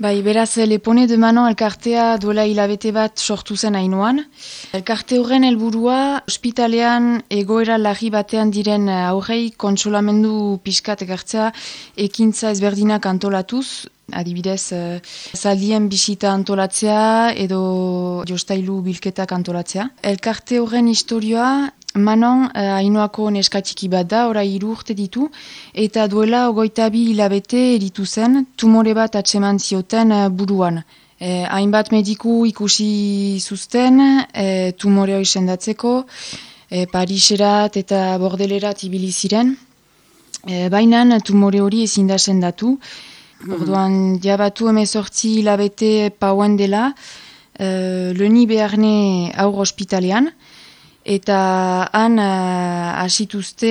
Bai, beraz, Lepone de Mano elkartea duela hilabete bat sortu zen hainoan. Elkarte horren helburua ospitalean egoera lagi batean diren aurrei kontsolamendu pixkat ekartzea ekintza ezberdinak antolatuz, adibidez, uh, zaldien bisita antolatzea edo jostailu bilketak antolatzea. Elkarte horren historioa Manon, uh, hainoako neskatxiki bat da, ora hiru urte ditu, eta duela ogoita bi hilabete eritu zen, tumore bat atseman zioten uh, buruan. Eh, hainbat mediku ikusi zuzten, eh, tumore hori sendatzeko, eh, Pariserat eta Bordelerat ibili ziren, eh, baina tumore hori ezin da sendatu. Mm Orduan, jabatu emezortzi hilabete pauen dela, eh, leni beharne aur hospitalean, Eta han hasituzte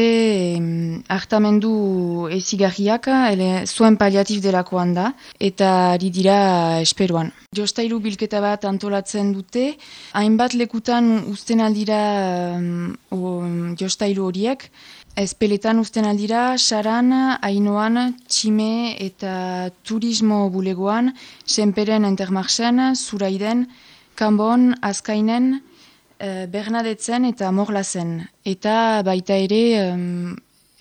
uh, hartamendu ezigarriak, ele, zuen paliatif delakoan da, eta ari dira esperoan. Jostailu bilketa bat antolatzen dute, hainbat lekutan usten aldira um, jostailu horiek, ezpeletan usten aldira, saran, hainoan, txime eta turismo bulegoan, senperen entermarsen, zuraiden, kanbon, azkainen, Eh, Bernadetzen eta Morlazen. Eta baita ere um,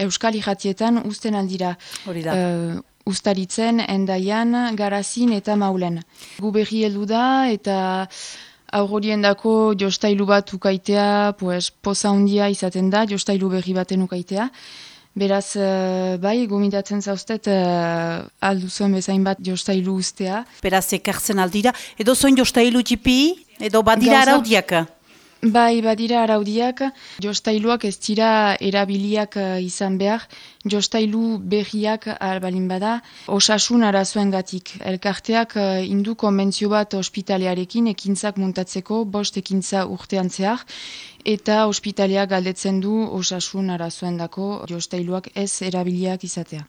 Euskal Ijatietan usten aldira. Hori da. Uh, ustaritzen, endaian, garazin eta maulen. Gu berri heldu da eta aurrorien dako jostailu bat ukaitea, pues, poza hundia izaten da, jostailu berri baten ukaitea. Beraz, uh, bai, gomitatzen zauztet, uh, aldu zuen bezain bat jostailu ustea. Beraz, ekartzen aldira. Edo zoin jostailu tipi, edo badira araudiaka? Bai, badira araudiak, jostailuak ez dira erabiliak uh, izan behar, jostailu berriak albalin bada, osasun arazoen gatik. Elkarteak uh, indu konbentzio bat ospitalearekin ekintzak muntatzeko, bost ekintza urtean zehar, eta ospitaleak galdetzen du osasun arazoen dako jostailuak ez erabiliak izatea.